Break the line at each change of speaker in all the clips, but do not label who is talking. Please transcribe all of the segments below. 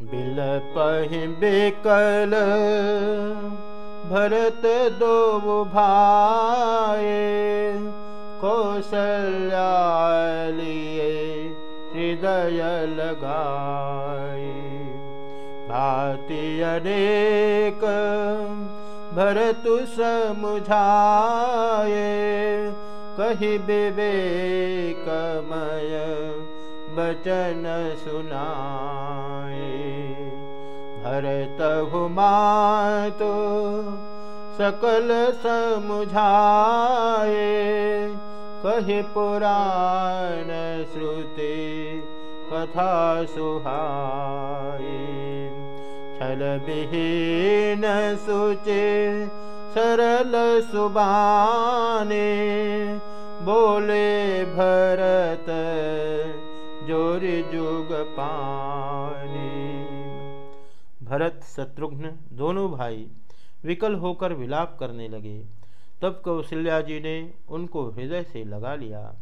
Bill पहि बेकल भरत दो भाए कौशल्या लिए हृदय लगाए। भाति अनेक भरतु कही विवेकमय बचन सुनाए। भरत तो सकल समुझाए। कही पुराण श्रुति कथा सुहाए। छल विहीन सुचे सरल सुबाने। बोले भरत जुग पानी। भरत, शत्रुघ्न दोनों भाई विकल होकर विलाप करने लगे। तब कौशल्या जी ने उनको हृदय से लगा लिया।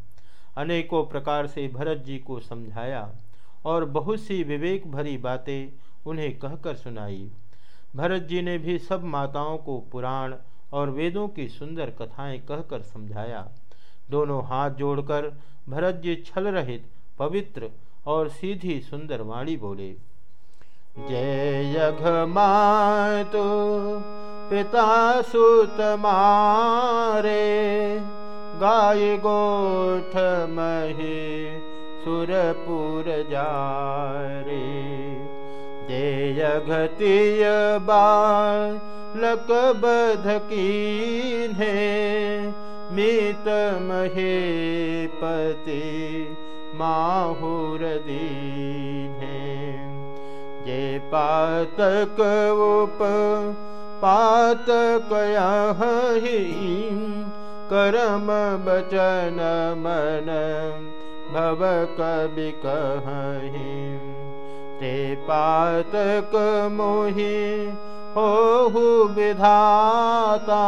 अनेकों प्रकार से भरत जी को समझाया और बहुत सी विवेक भरी बातें उन्हें कहकर सुनाई। भरत जी ने भी सब माताओं को पुराण और वेदों की सुंदर कथाएँ कहकर समझाया। दोनों हाथ जोड़कर भरत जी छल रहित पवित्र और सीधी सुंदर वाणी बोले, जय यघ मातु पिता सुत मारे, गाय गोठ मही सुरपुर जारे। जय घतिय बालक बध कीन्हे, मित महे पति माहुर जे पातक उप पातक ही करम बचन मन भव कवि कही ते पातक मोहि हो विधाता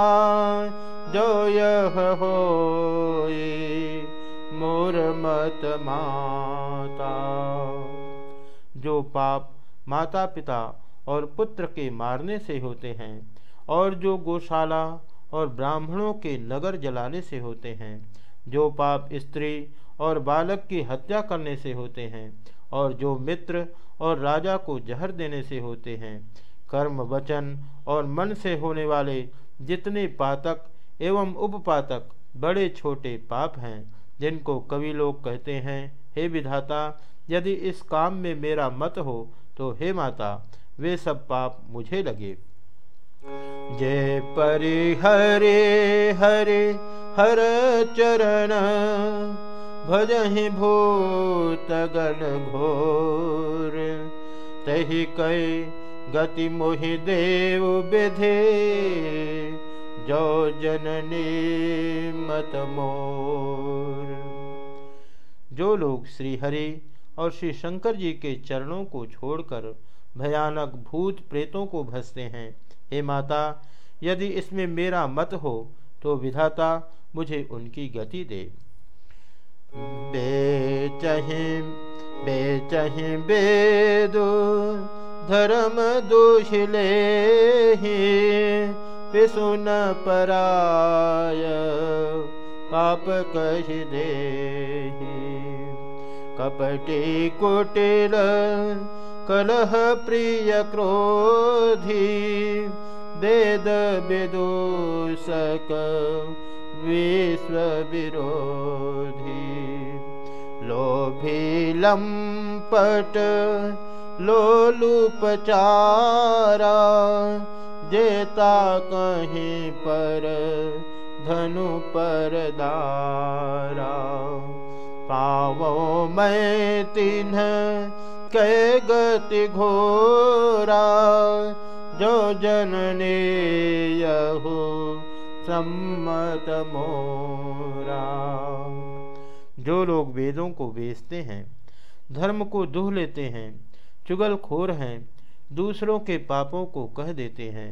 मत, जो पाप माता पिता और पुत्र के मारने से होते हैं और जो गौशाला और ब्राह्मणों के नगर जलाने से होते हैं, जो पाप स्त्री और बालक की हत्या करने से होते हैं और जो मित्र और राजा को जहर देने से होते हैं, कर्म, वचन और मन से होने वाले जितने पातक एवं उपपातक बड़े छोटे पाप हैं जिनको कवि लोग कहते हैं, हे विधाता, यदि इस काम में मेरा मत हो तो हे माता, वे सब पाप मुझे लगे। जय परि हरे हरे, हर चरण, भजहि भूत गण घोर। तही कई गति मोहि देव विधे, जो जननी मत मोर। जो लोग श्री हरि और श्री शंकर जी के चरणों को छोड़कर भयानक भूत प्रेतों को भसते हैं, हे माता, यदि इसमें मेरा मत हो तो विधाता मुझे उनकी गति दे। धर्म दूषिले पिसुन पराय, पाप कहि दे कपटी कुटिल कलह प्रिय क्रोधी वेद विदूषक विश्व विरोधी। लोभी लंपट लोलुपचारा जेता कहीं पर धनु पर दारा पावो मैं तिन्ह कै गति घोरा, जो जनने यहु सम्मत मोरा। जो लोग वेदों को बेचते हैं, धर्म को दुह लेते हैं चुगल खोर हैं, दूसरों के पापों को कह देते हैं,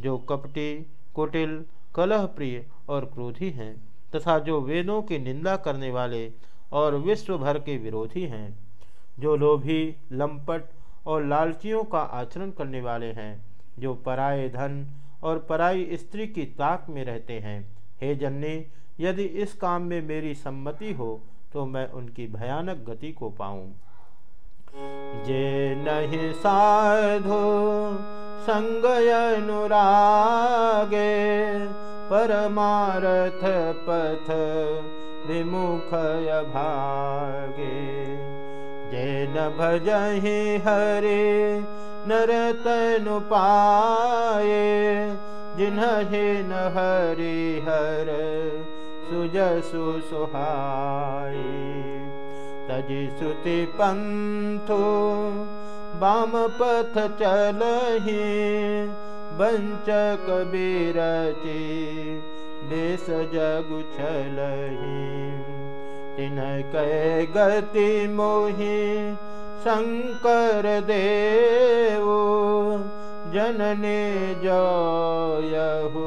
जो कपटी, कुटिल कलह प्रिय और क्रोधी हैं, तथा जो वेदों की निंदा करने वाले और विश्व भर के विरोधी हैं, जो लोभी, लंपट और लालचियों का आचरण करने वाले हैं, जो पराये धन और पराई स्त्री की ताक में रहते हैं। हे जन्नी, यदि इस काम में मेरी सम्मति हो तो मैं उनकी भयानक गति को पाऊँ। जे नहीं साधो, संगय अनुरागे, परमारथ पथ विमुखय भागे। जैन भजहि हरि नर जिन्हे न हरि हर सुजसु सुहाय। तजि सुति पथु वलहि वञ्चकबीरचे देश जगु छलहि कै गति मोहि, शंकर देव, जनने जयहु,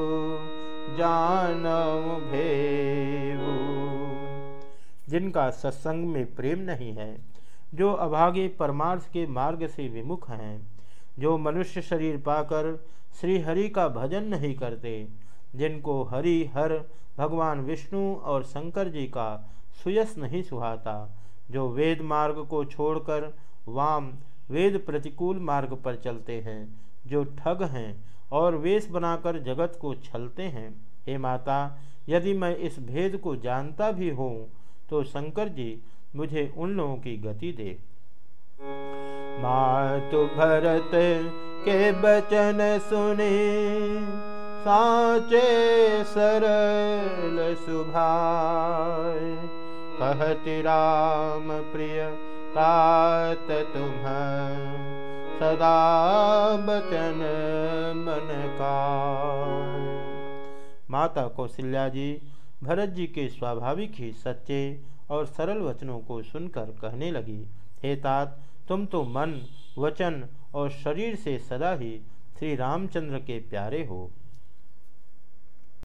जानव भेऊ जिनका सत्संग में प्रेम नहीं है, जो अभागे परमार्थ के मार्ग से विमुख हैं, जो मनुष्य शरीर पाकर श्री हरि का भजन नहीं करते जिनको हरि, हर, भगवान विष्णु और शंकर जी का सुयस नहीं सुहाता, जो वेद मार्ग को छोड़कर वाम वेद प्रतिकूल मार्ग पर चलते हैं, जो ठग हैं और वेश बनाकर जगत को छलते हैं। हे माता, यदि मैं इस भेद को जानता भी हूँ तो शंकर जी, मुझे उन लोगों की गति दे। मातु भरत के बचन सुने साचे सरल सुभाय। कहति राम प्रिय, तात तुम सदा बचन मन का। माता कौशल्या जी, भरत जी के स्वाभाविक ही सच्चे और सरल वचनों को सुनकर कहने लगी, हे तात, तुम तो मन, वचन और शरीर से सदा ही श्री रामचंद्र के प्यारे हो।